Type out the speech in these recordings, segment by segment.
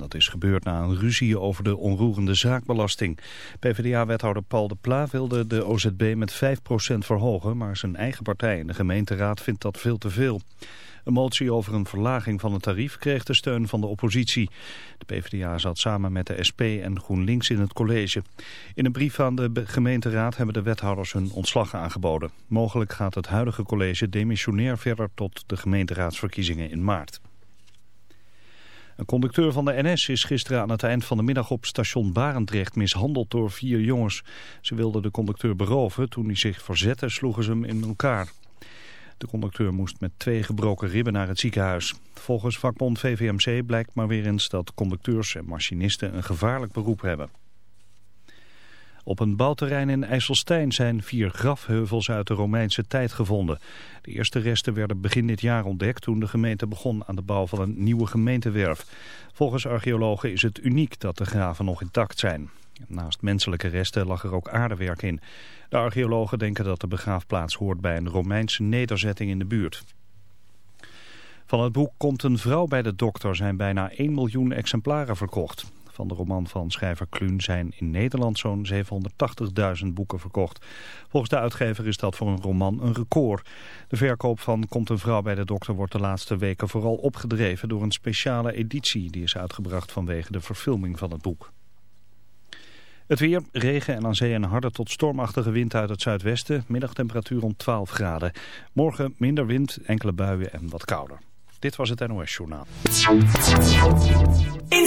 Dat is gebeurd na een ruzie over de onroerende zaakbelasting. PvdA-wethouder Paul de Pla wilde de OZB met 5% verhogen... maar zijn eigen partij in de gemeenteraad vindt dat veel te veel. Een motie over een verlaging van het tarief kreeg de steun van de oppositie. De PvdA zat samen met de SP en GroenLinks in het college. In een brief aan de gemeenteraad hebben de wethouders hun ontslag aangeboden. Mogelijk gaat het huidige college demissionair verder tot de gemeenteraadsverkiezingen in maart. Een conducteur van de NS is gisteren aan het eind van de middag op station Barendrecht mishandeld door vier jongens. Ze wilden de conducteur beroven. Toen hij zich verzette sloegen ze hem in elkaar. De conducteur moest met twee gebroken ribben naar het ziekenhuis. Volgens vakbond VVMC blijkt maar weer eens dat conducteurs en machinisten een gevaarlijk beroep hebben. Op een bouwterrein in IJsselstein zijn vier grafheuvels uit de Romeinse tijd gevonden. De eerste resten werden begin dit jaar ontdekt toen de gemeente begon aan de bouw van een nieuwe gemeentewerf. Volgens archeologen is het uniek dat de graven nog intact zijn. Naast menselijke resten lag er ook aardewerk in. De archeologen denken dat de begraafplaats hoort bij een Romeinse nederzetting in de buurt. Van het boek Komt een vrouw bij de dokter zijn bijna 1 miljoen exemplaren verkocht. Van de roman van schrijver Kluun zijn in Nederland zo'n 780.000 boeken verkocht. Volgens de uitgever is dat voor een roman een record. De verkoop van Komt een vrouw bij de dokter wordt de laatste weken vooral opgedreven door een speciale editie die is uitgebracht vanwege de verfilming van het boek. Het weer, regen en aan zee een harde tot stormachtige wind uit het zuidwesten. Middagtemperatuur rond 12 graden. Morgen minder wind, enkele buien en wat kouder. Dit was het NOS Journaal. In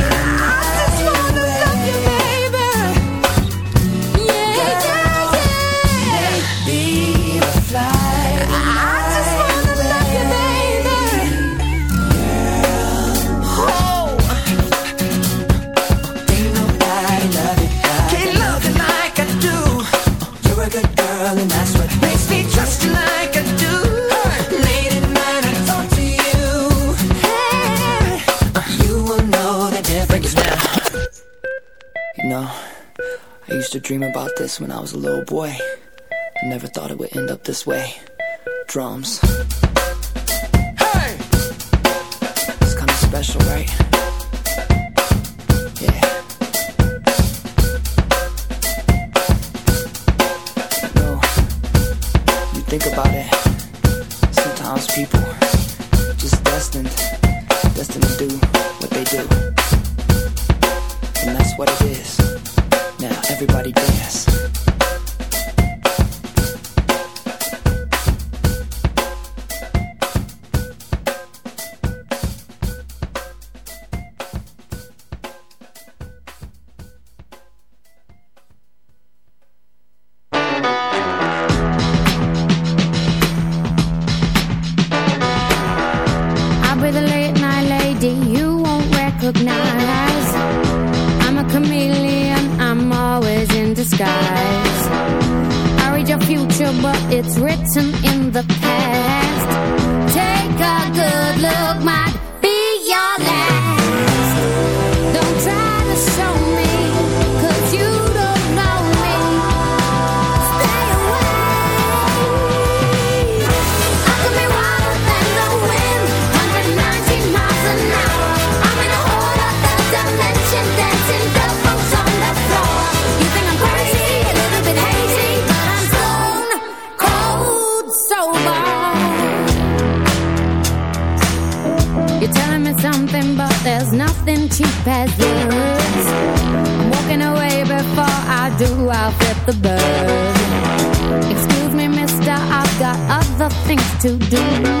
dream about this when I was a little boy. I never thought it would end up this way. Drums. Hey! It's kinda special, right? melody you won't recognize. I'm a chameleon, I'm always in disguise. I read your future, but it's written in the past. Take a good look, might be your. the bird. Excuse me, mister, I've got other things to do.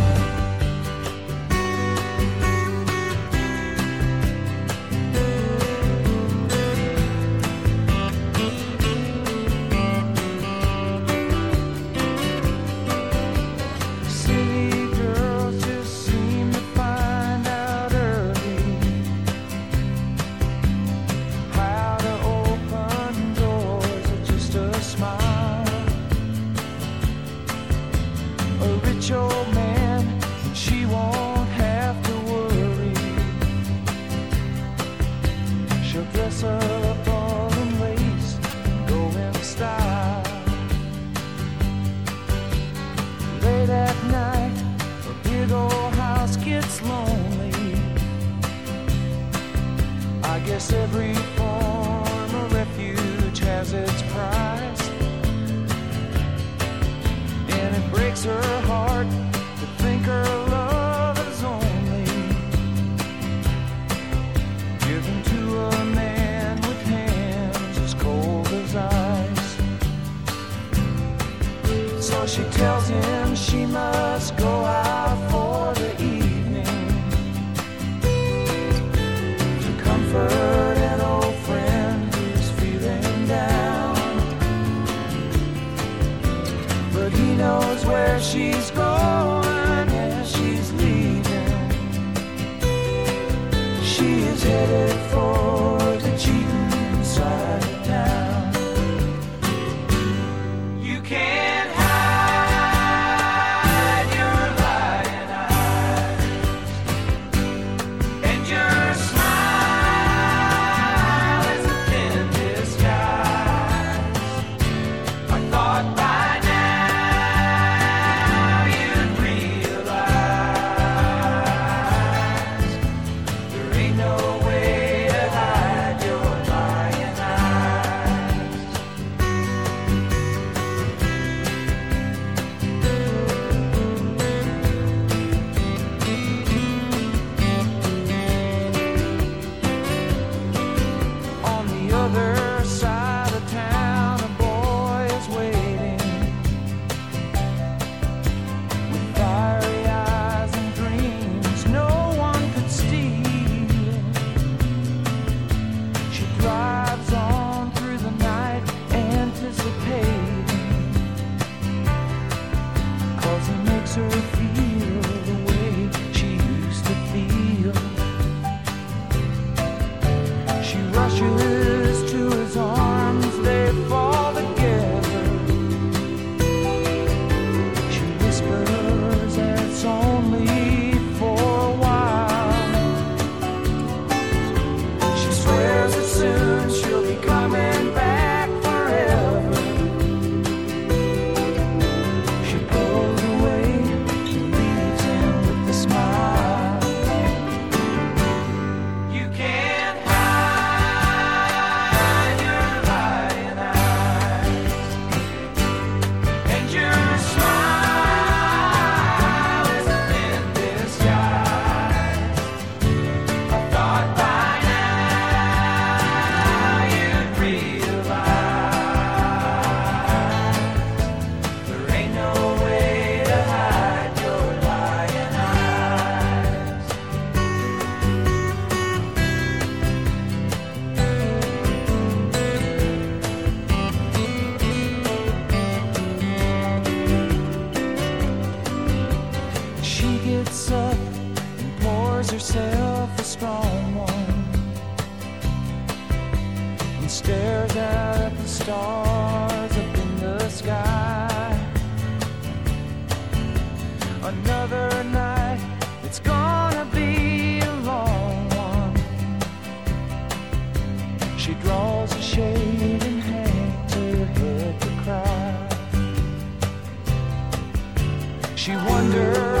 She wonders.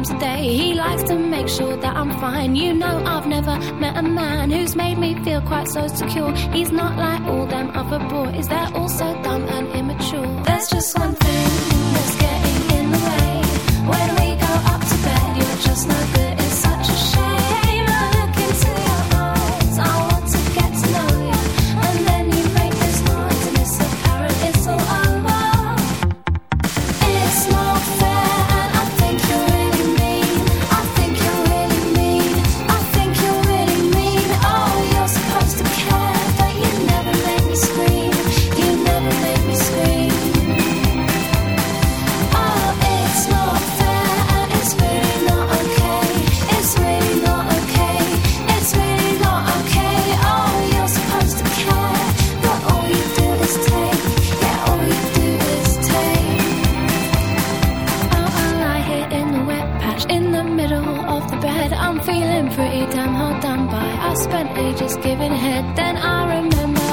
times a day. He likes to make sure that I'm fine. You know, I've never met a man who's made me feel quite so secure. He's not like all them other boys. They're also I spent ages giving head, then I remember.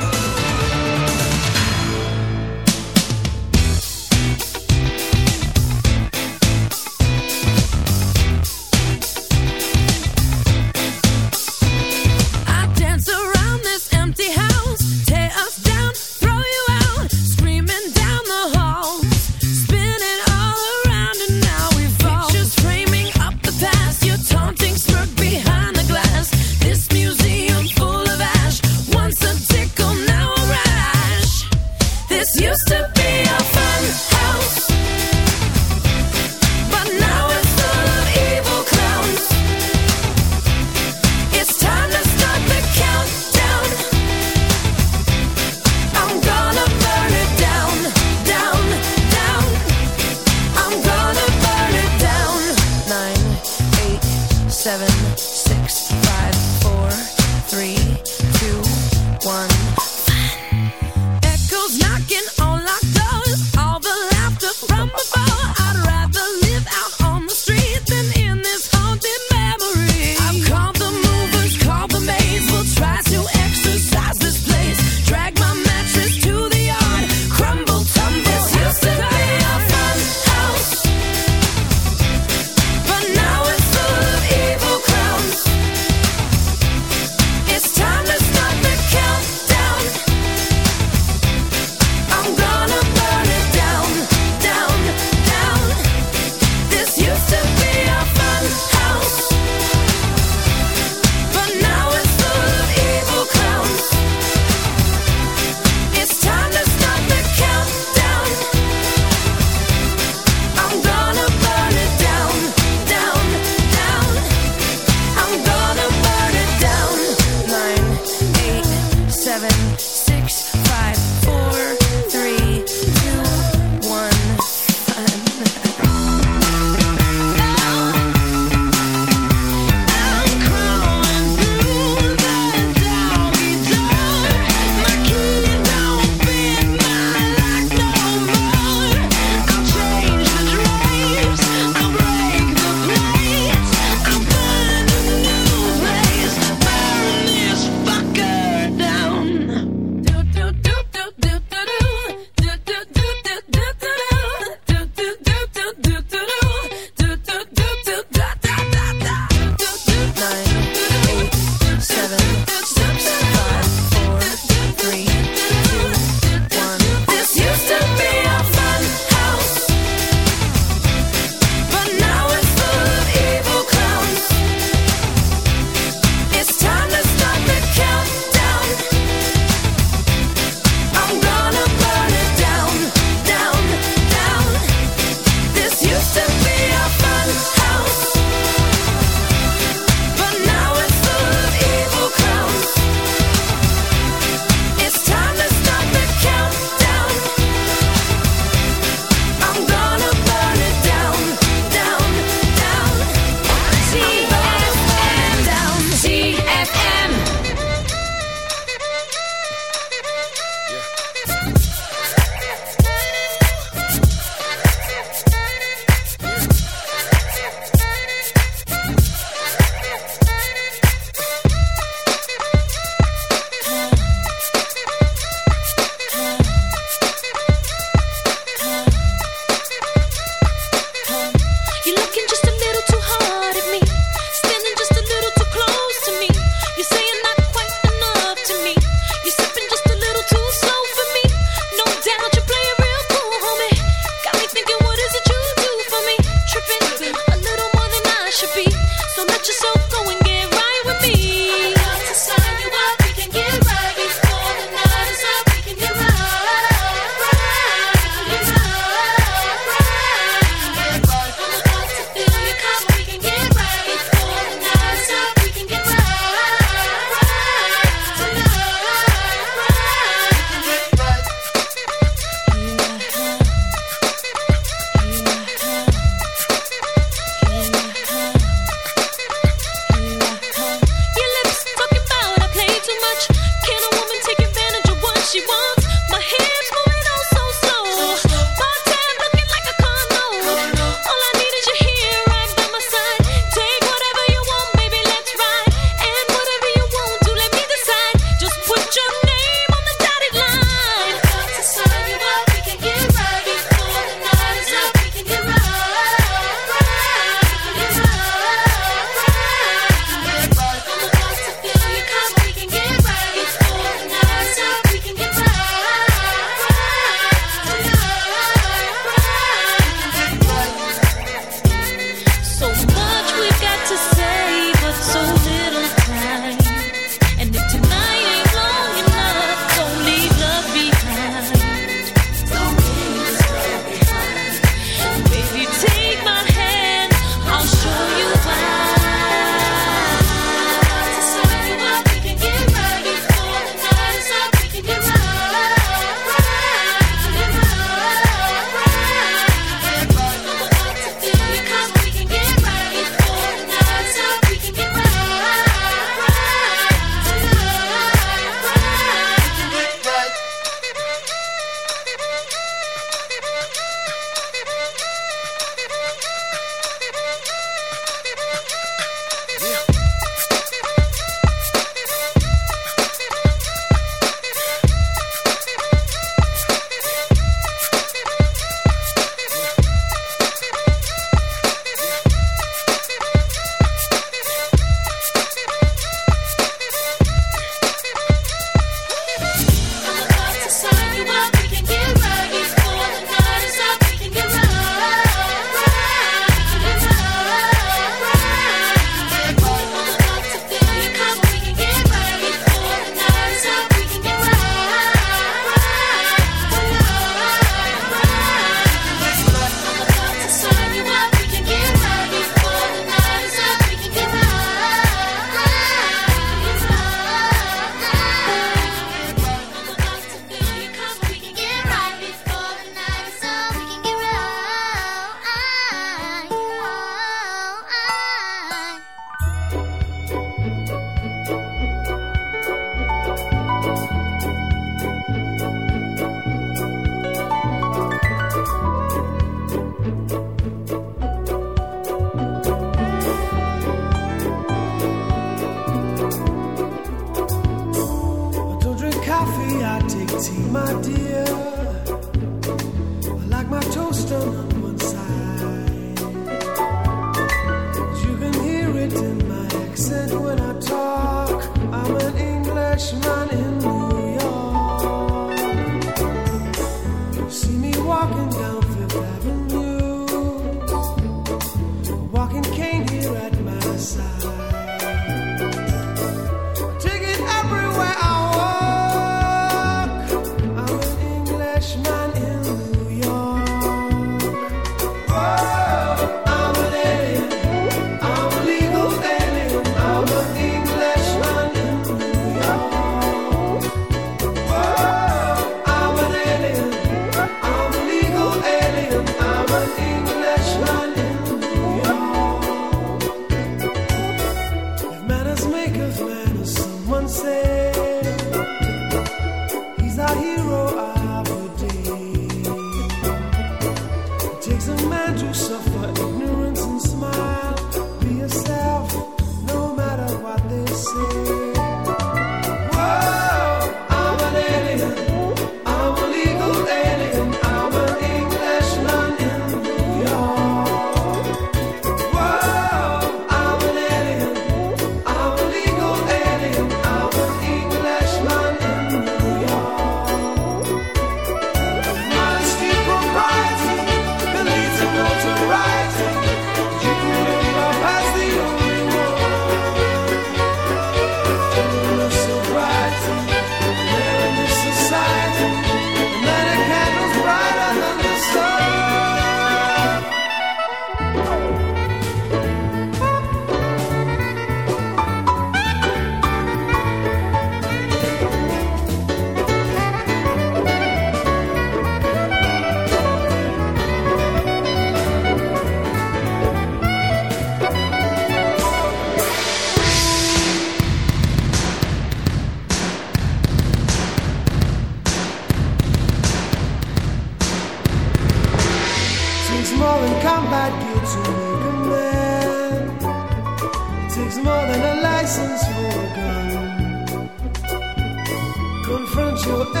Confront your